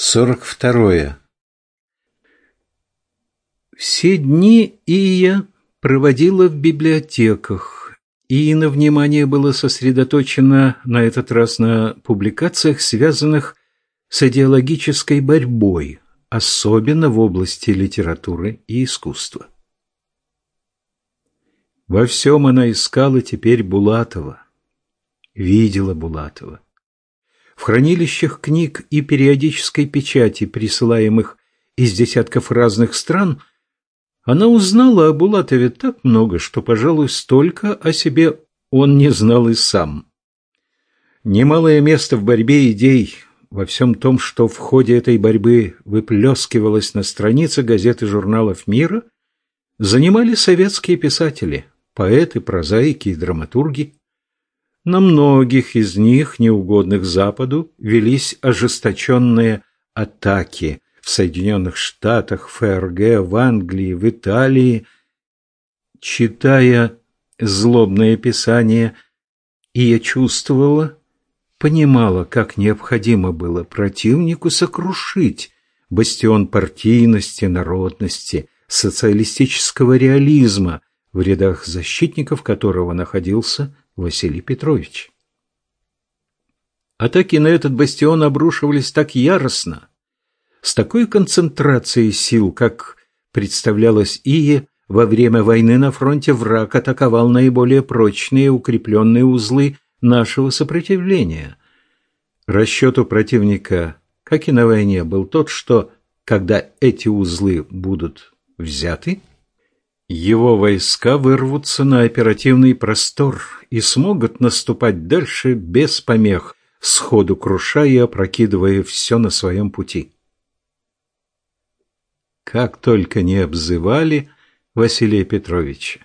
Сорок второе. Все дни Ия проводила в библиотеках. Иина внимание было сосредоточено на этот раз на публикациях, связанных с идеологической борьбой, особенно в области литературы и искусства. Во всем она искала теперь Булатова, видела Булатова в хранилищах книг и периодической печати, присылаемых из десятков разных стран, она узнала о Булатове так много, что, пожалуй, столько о себе он не знал и сам. Немалое место в борьбе идей во всем том, что в ходе этой борьбы выплескивалось на странице газет и журналов мира, занимали советские писатели, поэты, прозаики и драматурги. На многих из них, неугодных Западу, велись ожесточенные атаки в Соединенных Штатах, ФРГ, в Англии, в Италии. Читая злобное писание, я чувствовала, понимала, как необходимо было противнику сокрушить бастион партийности, народности, социалистического реализма, в рядах защитников которого находился Василий Петрович. Атаки на этот бастион обрушивались так яростно, с такой концентрацией сил, как представлялось Ие, во время войны на фронте враг атаковал наиболее прочные укрепленные узлы нашего сопротивления. Расчет у противника, как и на войне, был тот, что, когда эти узлы будут взяты, его войска вырвутся на оперативный простор и смогут наступать дальше без помех, сходу крушая и опрокидывая все на своем пути. Как только не обзывали Василия Петровича,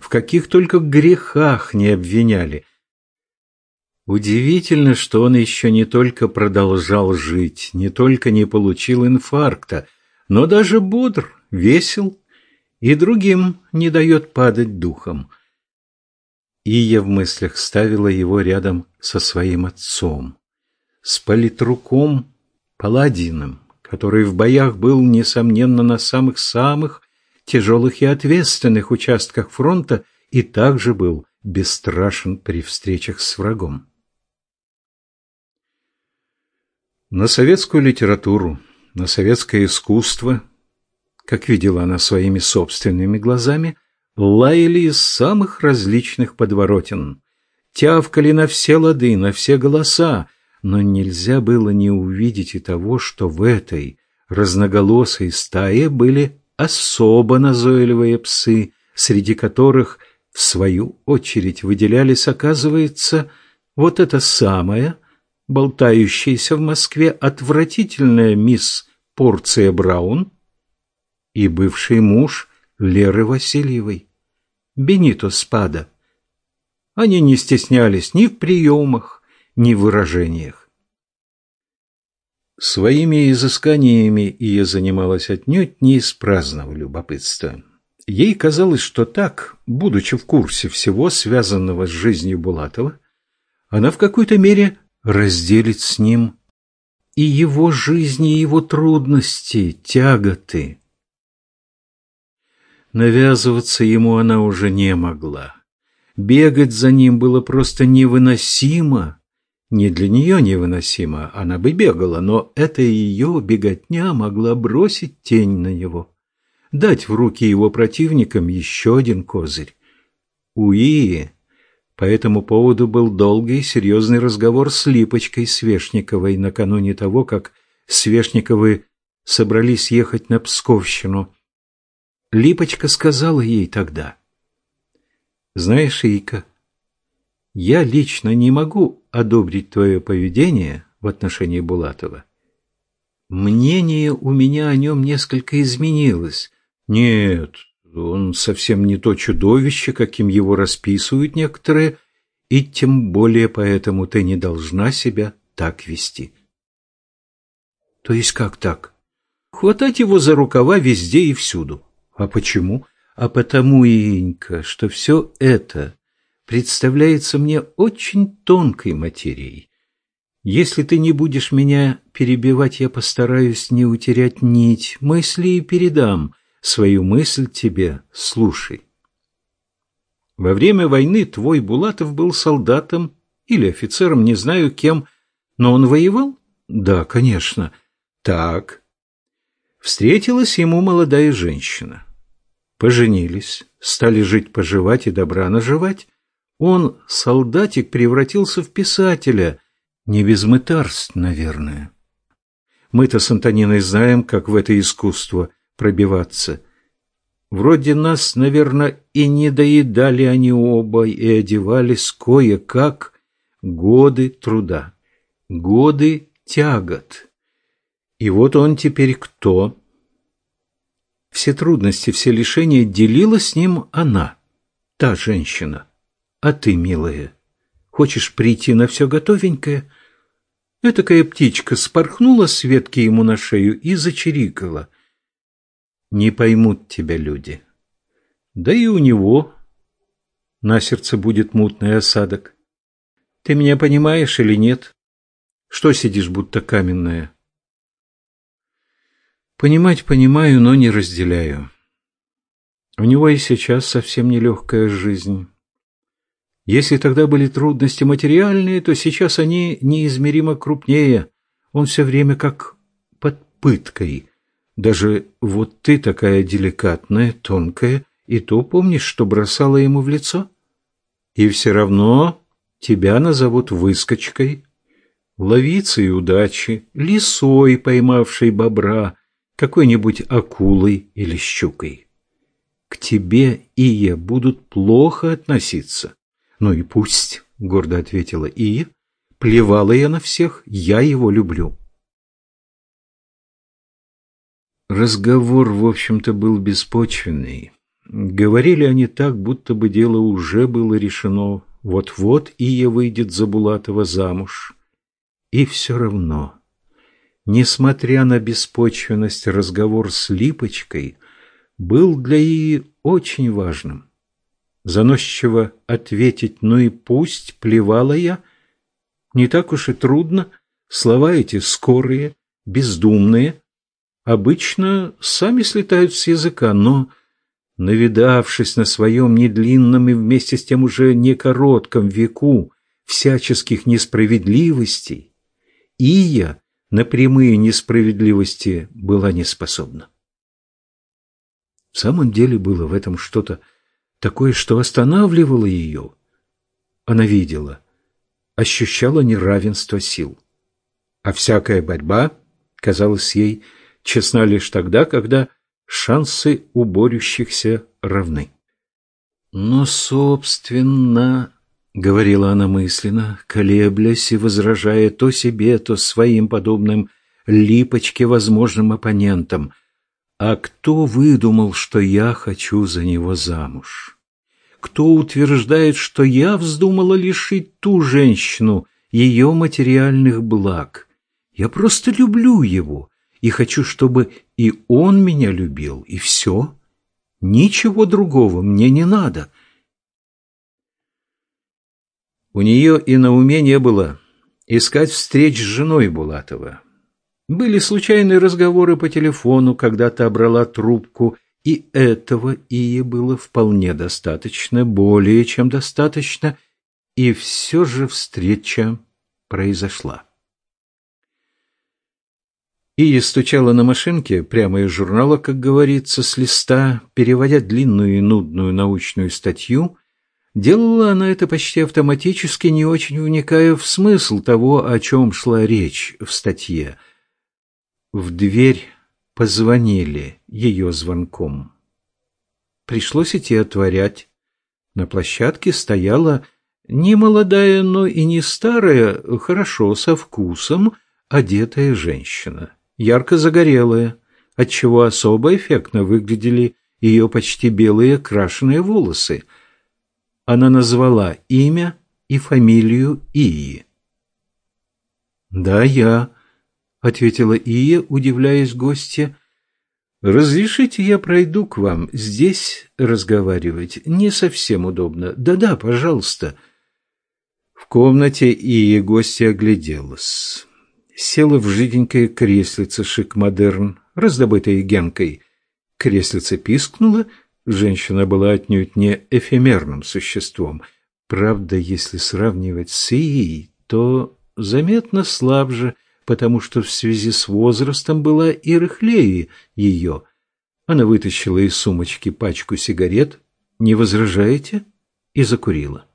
в каких только грехах не обвиняли. Удивительно, что он еще не только продолжал жить, не только не получил инфаркта, но даже бодр, весел и другим не дает падать духом. Ия в мыслях ставила его рядом со своим отцом, с политруком Паладином, который в боях был, несомненно, на самых-самых тяжелых и ответственных участках фронта и также был бесстрашен при встречах с врагом. На советскую литературу, на советское искусство как видела она своими собственными глазами, лаяли из самых различных подворотен, тявкали на все лады, на все голоса, но нельзя было не увидеть и того, что в этой разноголосой стае были особо назойливые псы, среди которых, в свою очередь, выделялись, оказывается, вот эта самая, болтающаяся в Москве отвратительная мисс Порция Браун, и бывший муж Леры Васильевой, Бенито Спада. Они не стеснялись ни в приемах, ни в выражениях. Своими изысканиями Ия занималась отнюдь не из праздного любопытства. Ей казалось, что так, будучи в курсе всего, связанного с жизнью Булатова, она в какой-то мере разделит с ним и его жизни, и его трудности, тяготы, Навязываться ему она уже не могла. Бегать за ним было просто невыносимо. Не для нее невыносимо, она бы бегала, но эта ее беготня могла бросить тень на него, дать в руки его противникам еще один козырь. У по этому поводу был долгий и серьезный разговор с Липочкой Свешниковой накануне того, как Свешниковы собрались ехать на Псковщину. Липочка сказала ей тогда. «Знаешь, Ика, я лично не могу одобрить твое поведение в отношении Булатова. Мнение у меня о нем несколько изменилось. Нет, он совсем не то чудовище, каким его расписывают некоторые, и тем более поэтому ты не должна себя так вести». «То есть как так?» «Хватать его за рукава везде и всюду». А почему? А потому, Инька, что все это представляется мне очень тонкой материей. Если ты не будешь меня перебивать, я постараюсь не утерять нить мысли и передам свою мысль тебе. Слушай. Во время войны твой Булатов был солдатом или офицером, не знаю кем, но он воевал? Да, конечно. Так. Встретилась ему молодая женщина. Поженились, стали жить-поживать и добра наживать. Он, солдатик, превратился в писателя, не без мытарств, наверное. Мы-то с Антониной знаем, как в это искусство пробиваться. Вроде нас, наверное, и не доедали они оба, и одевались кое-как годы труда, годы тягот. И вот он теперь кто? Все трудности, все лишения делила с ним она, та женщина. А ты, милая, Хочешь прийти на все готовенькое?» Этакая птичка спорхнула с ветки ему на шею и зачирикала. «Не поймут тебя люди. Да и у него на сердце будет мутный осадок. Ты меня понимаешь или нет? Что сидишь, будто каменная?» «Понимать понимаю, но не разделяю. У него и сейчас совсем нелегкая жизнь». Если тогда были трудности материальные, то сейчас они неизмеримо крупнее. Он все время как под пыткой. Даже вот ты такая деликатная, тонкая, и то помнишь, что бросала ему в лицо? И все равно тебя назовут выскочкой, ловицей удачи, лисой, поймавшей бобра, какой-нибудь акулой или щукой. К тебе, Ия, будут плохо относиться. «Ну и пусть», — гордо ответила И. «Плевала я на всех, я его люблю». Разговор, в общем-то, был беспочвенный. Говорили они так, будто бы дело уже было решено. Вот-вот Ия выйдет за Булатова замуж. И все равно, несмотря на беспочвенность, разговор с Липочкой был для Ии очень важным. Заносчиво ответить «ну и пусть, плевала я». Не так уж и трудно, слова эти скорые, бездумные, обычно сами слетают с языка, но, навидавшись на своем недлинном и вместе с тем уже не коротком веку всяческих несправедливостей, Ия на прямые несправедливости была не способна. В самом деле было в этом что-то такое, что останавливало ее. Она видела, ощущала неравенство сил. А всякая борьба казалась ей честна лишь тогда, когда шансы у борющихся равны. Но, собственно, — говорила она мысленно, колеблясь и возражая то себе, то своим подобным липочке возможным оппонентам, а кто выдумал, что я хочу за него замуж? Кто утверждает, что я вздумала лишить ту женщину ее материальных благ? Я просто люблю его и хочу, чтобы и он меня любил, и все. Ничего другого мне не надо. У нее и на уме не было искать встреч с женой Булатова. Были случайные разговоры по телефону, когда та брала трубку, и этого ей было вполне достаточно, более чем достаточно, и все же встреча произошла. Ия стучала на машинке, прямо из журнала, как говорится, с листа, переводя длинную и нудную научную статью. Делала она это почти автоматически, не очень вникая в смысл того, о чем шла речь в статье – в дверь позвонили ее звонком. Пришлось идти отворять. На площадке стояла не молодая, но и не старая, хорошо, со вкусом, одетая женщина, ярко загорелая, отчего особо эффектно выглядели ее почти белые крашеные волосы. Она назвала имя и фамилию Ии. «Да, я», — ответила Ия, удивляясь гостья. «Разрешите, я пройду к вам. Здесь разговаривать не совсем удобно. Да-да, пожалуйста». В комнате и гостья огляделась. Села в жиденькое креслице шик-модерн, раздобытое Генкой. Креслице пискнуло, женщина была отнюдь не эфемерным существом. Правда, если сравнивать с Ией, то заметно слабже, потому что в связи с возрастом была и рыхлее ее. Она вытащила из сумочки пачку сигарет, не возражаете, и закурила.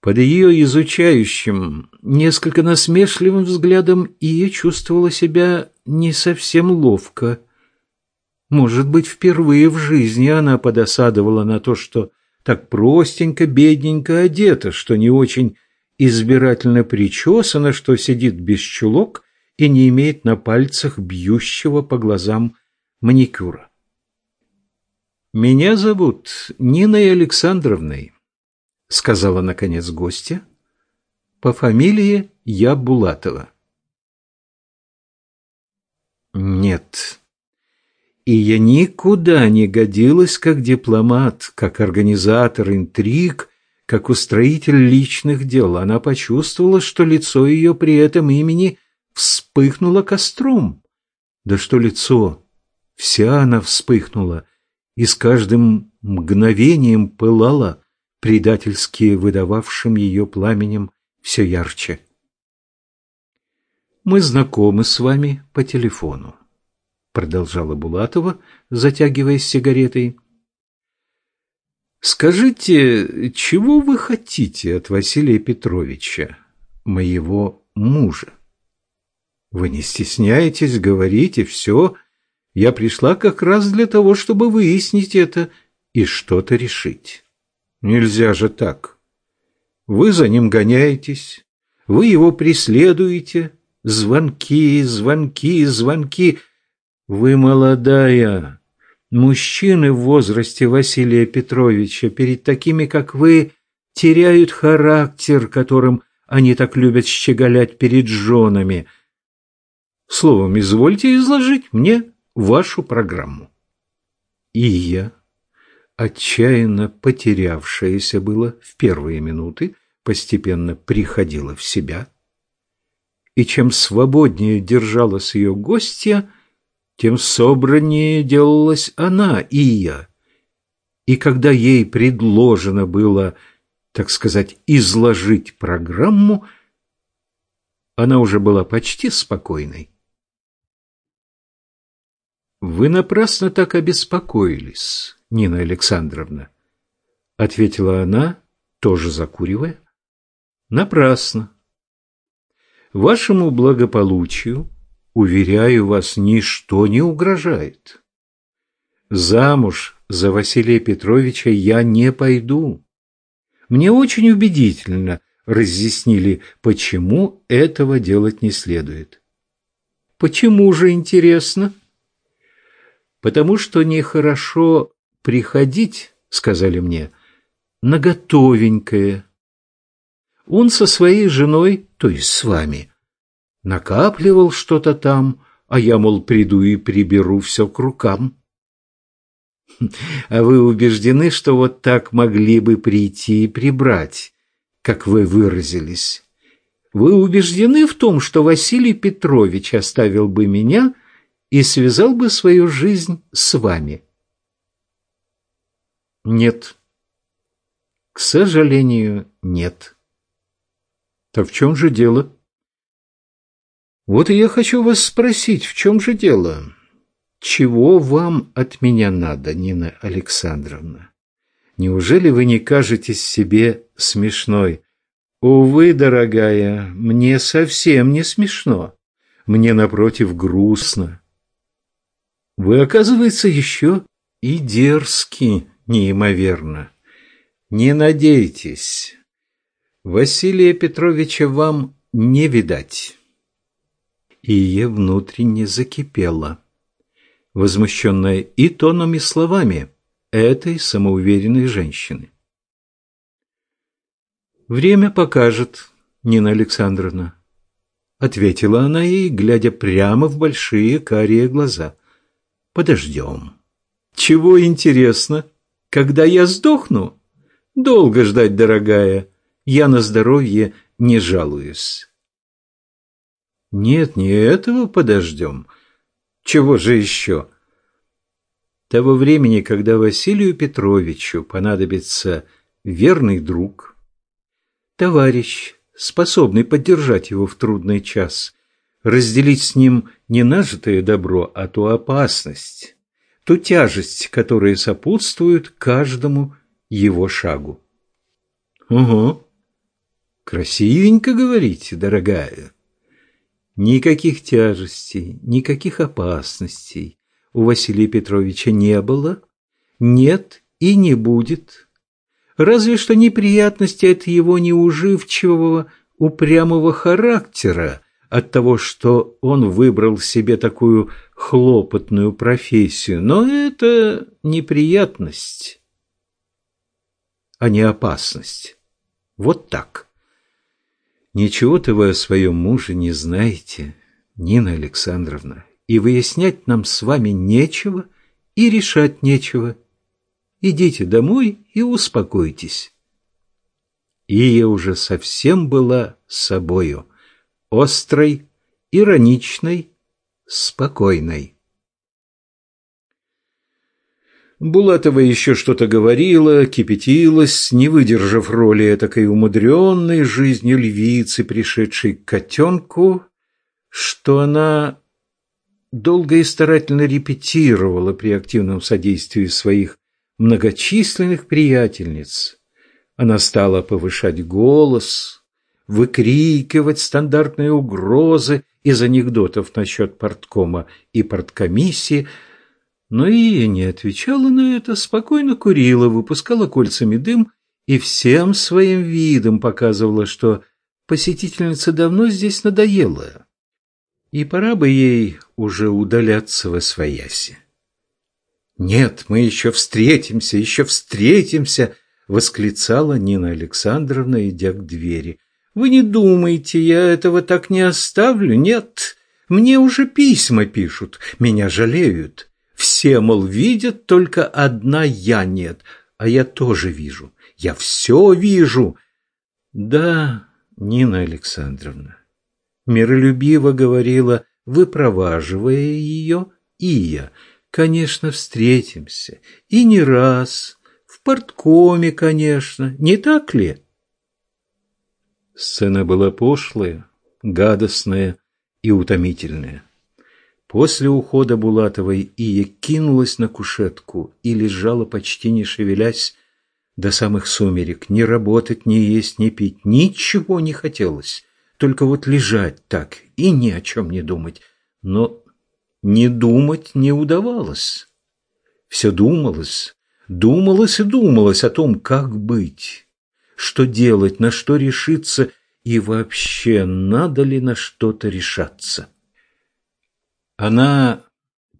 Под ее изучающим, несколько насмешливым взглядом Ия чувствовала себя не совсем ловко. Может быть, впервые в жизни она подосадовала на то, что так простенько, бедненько одета, что не очень избирательно причесана, что сидит без чулок и не имеет на пальцах бьющего по глазам маникюра. «Меня зовут Ниной Александровной», — сказала, наконец, гостья. «По фамилии я Булатова». «Нет, и я никуда не годилась как дипломат, как организатор интриг, как устроитель личных дел. Она почувствовала, что лицо ее при этом имени вспыхнуло костром. Да что лицо! Вся она вспыхнула и с каждым мгновением пылала, предательски выдававшим ее пламенем все ярче. «Мы знакомы с вами по телефону продолжала Булатова, затягиваясь сигаретой. Скажите, чего вы хотите от Василия Петровича, моего мужа? Вы не стесняетесь, говорите все. Я пришла как раз для того, чтобы выяснить это и что-то решить. Нельзя же так. Вы за ним гоняетесь, вы его преследуете. Звонки, звонки, звонки — вы молодая. Мужчины в возрасте Василия Петровича перед такими, как вы, теряют характер, которым они так любят щеголять перед женами. Словом, извольте изложить мне вашу программу. И я, отчаянно потерявшаяся было в первые минуты, постепенно приходила в себя. И чем свободнее держалась ее гостья, тем собраннее делалась она, и я. И когда ей предложено было, так сказать, изложить программу, она уже была почти спокойной. «Вы напрасно так обеспокоились, Нина Александровна», — ответила она, тоже закуривая. «Напрасно. Вашему благополучию уверяю вас, ничто не угрожает. Замуж за Василия Петровича я не пойду. Мне очень убедительно разъяснили, почему этого делать не следует. Почему же, интересно? Потому что нехорошо приходить, сказали мне, на готовенькое. Он со своей женой, то есть с вами, накапливал что-то там, а я, мол, приду и приберу все к рукам. А вы убеждены, что вот так могли бы прийти и прибрать, как вы выразились? Вы убеждены в том, что Василий Петрович оставил бы меня и связал бы свою жизнь с вами? Нет. К сожалению, нет. Так в чем же дело? Вот и я хочу вас спросить, в чем же дело? Чего вам от меня надо, Нина Александровна? Неужели вы не кажетесь себе смешной? Увы, дорогая, мне совсем не смешно. Мне, напротив, грустно. Вы, оказывается, еще и дерзки неимоверно. Не надейтесь. Василия Петровича вам не видать. Ия внутренне закипела, возмущенная и тоном, и словами этой самоуверенной женщины. «Время покажет, Нина Александровна», — ответила она ей, глядя прямо в большие карие глаза. «Подождем». «Чего интересно? Когда я сдохну? Долго ждать, дорогая. Я на здоровье не жалуюсь. Нет, не этого подождем. Чего же еще? Того времени, когда Василию Петровичу понадобится верный друг, товарищ, способный поддержать его в трудный час, разделить с ним не нажитое добро, а ту опасность, ту тяжесть, которая сопутствует каждому его шагу. Угу. Красивенько говорите, дорогая. Никаких тяжестей, никаких опасностей у Василия Петровича не было, нет и не будет. Разве что неприятности от его неуживчивого, упрямого характера, от того, что он выбрал себе такую хлопотную профессию. Но это неприятность, а не опасность. Вот так. Ничего-то вы о своем муже не знаете, Нина Александровна, и выяснять нам с вами нечего, и решать нечего. Идите домой и успокойтесь. Ия уже совсем была собою, острой, ироничной, спокойной. Булатова еще что-то говорила, кипятилась, не выдержав роли этакой умудренной жизнью львицы, пришедшей к котенку, что она долго и старательно репетировала при активном содействии своих многочисленных приятельниц. Она стала повышать голос, выкрикивать стандартные угрозы из анекдотов насчет порткома и порткомиссии – но Ия не отвечала на это, спокойно курила, выпускала кольцами дым и всем своим видом показывала, что посетительница давно здесь надоела, и пора бы ей уже удаляться во свояси. «Нет, мы еще встретимся, еще встретимся!» — восклицала Нина Александровна, идя к двери. «Вы не думайте, я этого так не оставлю? Нет, мне уже письма пишут, меня жалеют. Все, мол, видят, только одна я нет, а я тоже вижу. Я все вижу. Да, Нина Александровна, миролюбиво говорила, выпроваживая ее, и я, конечно, встретимся. И не раз. В порткоме, конечно. Не так ли? Сцена была пошлая, гадостная и утомительная. После ухода Булатовой Ия кинулась на кушетку и лежала, почти не шевелясь, до самых сумерек. Ни работать, ни есть, ни пить. Ничего не хотелось. Только вот лежать так и ни о чем не думать. Но не думать не удавалось. Все думалось, думалось и думалось о том, как быть, что делать, на что решиться и вообще надо ли на что-то решаться. Она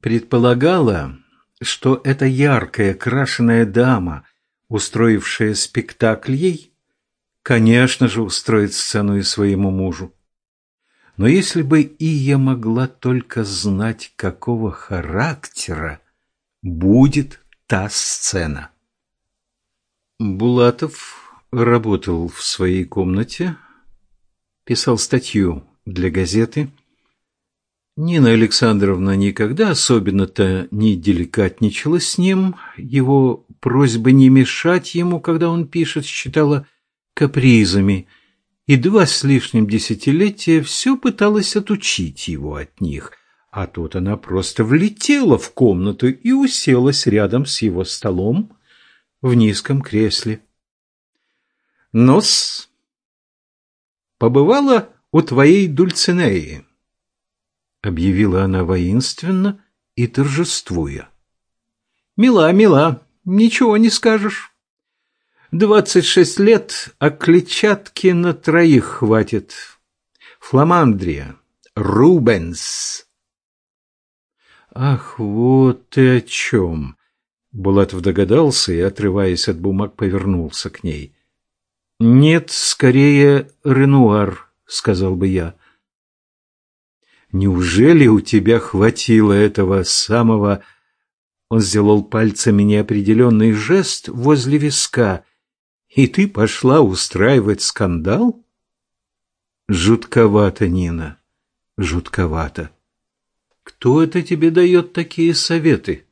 предполагала, что эта яркая, крашеная дама, устроившая спектакль ей, конечно же, устроит сцену и своему мужу. Но если бы Ия могла только знать, какого характера будет та сцена. Булатов работал в своей комнате, писал статью для газеты Нина Александровна никогда особенно-то не деликатничала с ним, его просьбы не мешать ему, когда он пишет, считала капризами, и два с лишним десятилетия все пыталась отучить его от них, а тут она просто влетела в комнату и уселась рядом с его столом в низком кресле. Нос побывала у твоей Дульцинеи объявила она воинственно и торжествуя. «Мила, мила, ничего не скажешь. Двадцать шесть лет, а клетчатки на троих хватит. Фламандрия, Рубенс». «Ах, вот ты о чем!» Булатов догадался и, отрываясь от бумаг, повернулся к ней. «Нет, скорее Ренуар», — сказал бы я. Неужели у тебя хватило этого самого... Он сделал пальцами неопределенный жест возле виска. И ты пошла устраивать скандал? Жутковато, Нина, жутковато. Кто это тебе дает такие советы?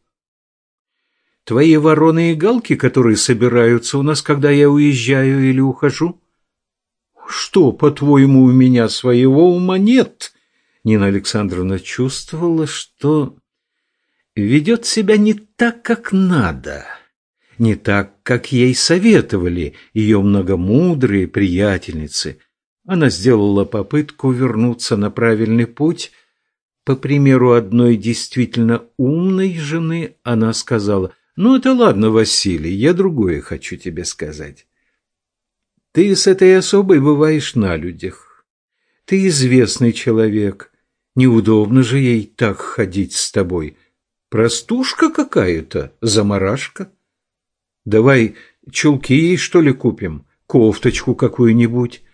Твои вороны и галки, которые собираются у нас, когда я уезжаю или ухожу? Что, по-твоему, у меня своего ума нет? Нина Александровна чувствовала, что ведет себя не так, как надо, не так, как ей советовали ее многомудрые приятельницы. Она сделала попытку вернуться на правильный путь. По примеру одной действительно умной жены, она сказала, «Ну, это ладно, Василий, я другое хочу тебе сказать. Ты с этой особой бываешь на людях. Ты известный человек. Неудобно же ей так ходить с тобой. Простушка какая-то, заморашка. Давай чулки ей, что ли, купим? Кофточку какую-нибудь.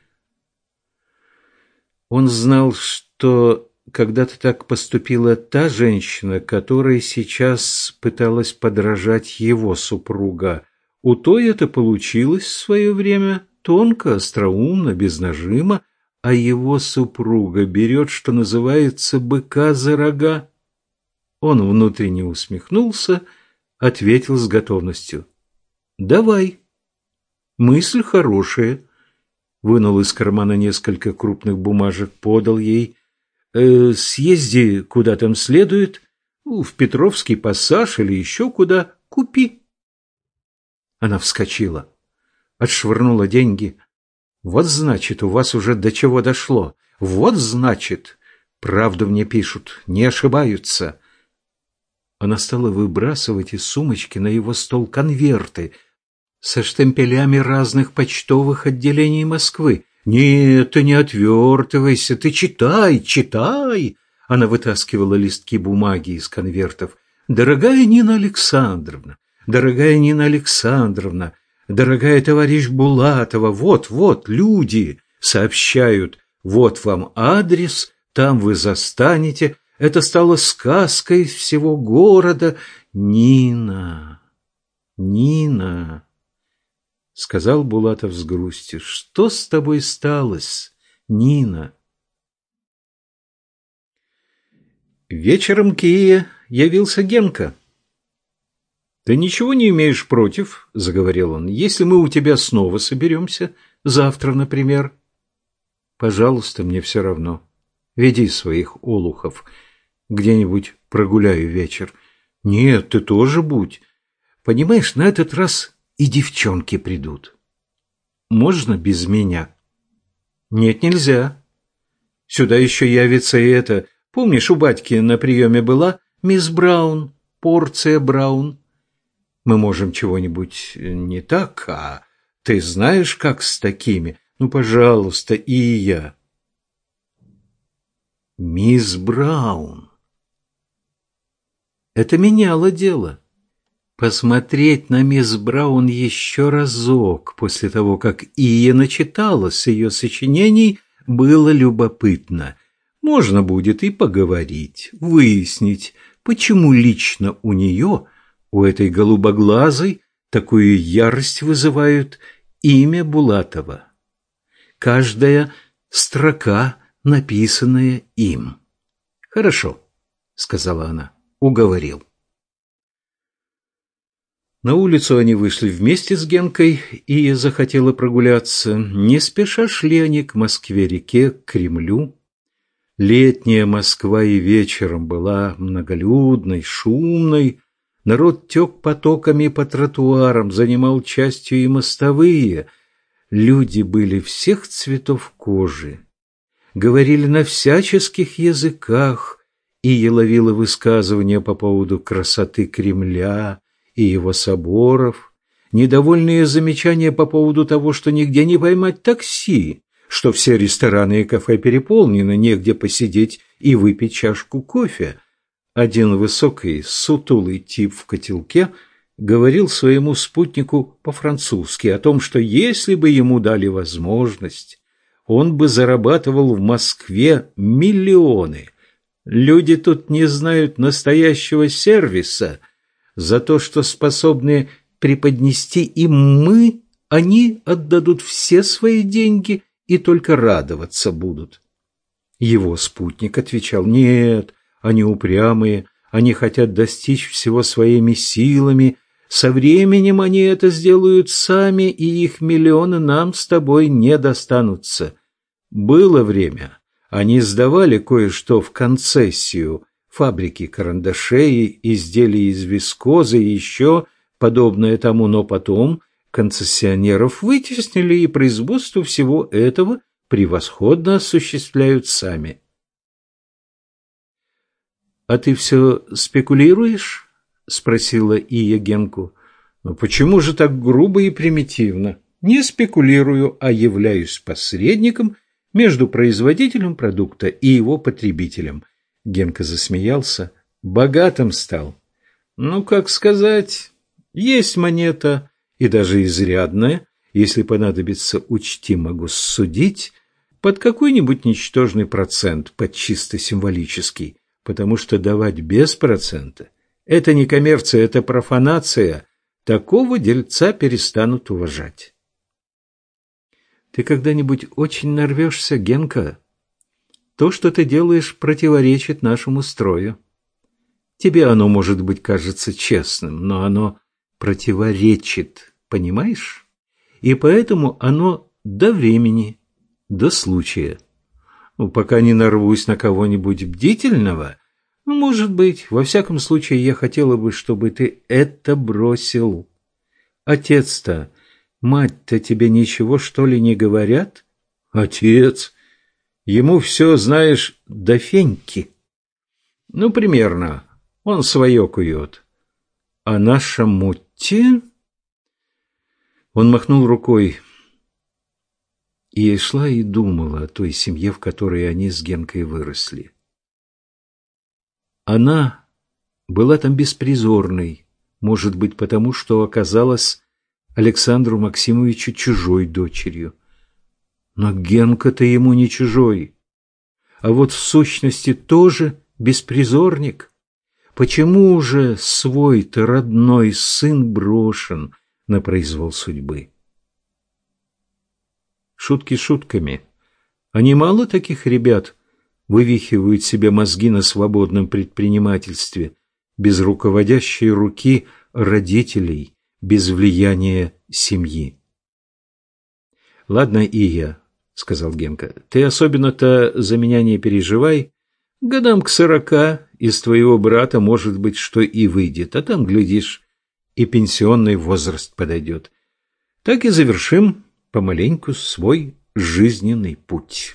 Он знал, что когда-то так поступила та женщина, которая сейчас пыталась подражать его супруга. У той это получилось в свое время тонко, остроумно, без нажима, а его супруга берет, что называется, быка за рога. Он внутренне усмехнулся, ответил с готовностью. «Давай. Мысль хорошая». Вынул из кармана несколько крупных бумажек, подал ей. «Э, «Съезди куда там следует, в Петровский пассаж или еще куда, купи». Она вскочила отшвырнула деньги. Вот значит, у вас уже до чего дошло. Вот значит, правду мне пишут, не ошибаются. Она стала выбрасывать из сумочки на его стол конверты со штемпелями разных почтовых отделений Москвы. «Нет, ты не отвертывайся, ты читай, читай!» Она вытаскивала листки бумаги из конвертов. «Дорогая Нина Александровна, дорогая Нина Александровна, Дорогая товарищ Булатова, вот-вот люди сообщают, вот вам адрес, там вы застанете. Это стало сказкой всего города. Нина, Нина, сказал Булатов с грустью, что с тобой сталось, Нина? Вечером Кия явился Генка. «Ты ничего не имеешь против, — заговорил он, — если мы у тебя снова соберемся, завтра, например?» «Пожалуйста, мне все равно. Веди своих олухов. Где-нибудь прогуляю вечер. Нет, ты тоже будь. Понимаешь, на этот раз и девчонки придут. Можно без меня?» «Нет, нельзя. Сюда еще явится и это. Помнишь, у батьки на приеме была мисс Браун, порция Браун?» Мы можем чего-нибудь э, не так, а ты знаешь, как с такими? Ну, пожалуйста, и я. Мисс Браун. Это меняло дело. Посмотреть на мисс Браун еще разок после того, как Ия начиталась ее сочинений, было любопытно. Можно будет и поговорить, выяснить, почему лично у нее – у этой голубоглазой такую ярость вызывают имя Булатова. Каждая строка, написанная им. «Хорошо», — сказала она, — уговорил. На улицу они вышли вместе с Генкой и захотела прогуляться. Не спеша шли они к Москве-реке, к Кремлю. Летняя Москва и вечером была многолюдной, шумной, Народ тек потоками по тротуарам, занимал частью и мостовые. Люди были всех цветов кожи, говорили на всяческих языках, и я ловила высказывания по поводу красоты Кремля и его соборов, недовольные замечания по поводу того, что нигде не поймать такси, что все рестораны и кафе переполнены, негде посидеть и выпить чашку кофе, один высокий, сутулый тип в котелке говорил своему спутнику по-французски о том, что если бы ему дали возможность, он бы зарабатывал в Москве миллионы. Люди тут не знают настоящего сервиса за то, что способны преподнести им мы они отдадут все свои деньги и только радоваться будут. Его спутник отвечал, нет, они упрямые, они хотят достичь всего своими силами, со временем они это сделают сами, и их миллионы нам с тобой не достанутся. Было время, они сдавали кое-что в концессию, фабрики карандашей, изделия из вискозы и еще подобное тому, но потом концессионеров вытеснили, и производство всего этого превосходно осуществляют сами. «А ты все спекулируешь?» — спросила Ия Генку. «Но почему же так грубо и примитивно? Не спекулирую, а являюсь посредником между производителем продукта и его потребителем». Генка засмеялся. «Богатым стал». «Ну, как сказать, есть монета, и даже изрядная, если понадобится, учти, могу судить, под какой-нибудь ничтожный процент, под чисто символический, потому что давать без процента – это не коммерция, это профанация, такого дельца перестанут уважать. Ты когда-нибудь очень нарвешься, Генка? То, что ты делаешь, противоречит нашему строю. Тебе оно, может быть, кажется честным, но оно противоречит, понимаешь? И поэтому оно до времени, до случая. Ну, пока не нарвусь на кого-нибудь бдительного, ну, может быть, во всяком случае, я хотела бы, чтобы ты это бросил. Отец-то, мать-то тебе ничего, что ли, не говорят? Отец, ему все, знаешь, до феньки. Ну, примерно, он свое кует. А наша Мутти... Он махнул рукой. И шла и думала о той семье, в которой они с Генкой выросли. Она была там беспризорной, может быть, потому что оказалась Александру Максимовичу чужой дочерью. Но Генка-то ему не чужой, а вот в сущности тоже беспризорник. Почему же свой-то родной сын брошен – на произвол судьбы. Шутки шутками. А немало таких ребят вывихивают себе мозги на свободном предпринимательстве, без руководящей руки родителей, без влияния семьи. «Ладно, и я», — сказал Генка, — «ты особенно-то за меня не переживай. Годам к сорока из твоего брата, может быть, что и выйдет, а там, глядишь, и пенсионный возраст подойдет. Так и завершим помаленьку свой жизненный путь.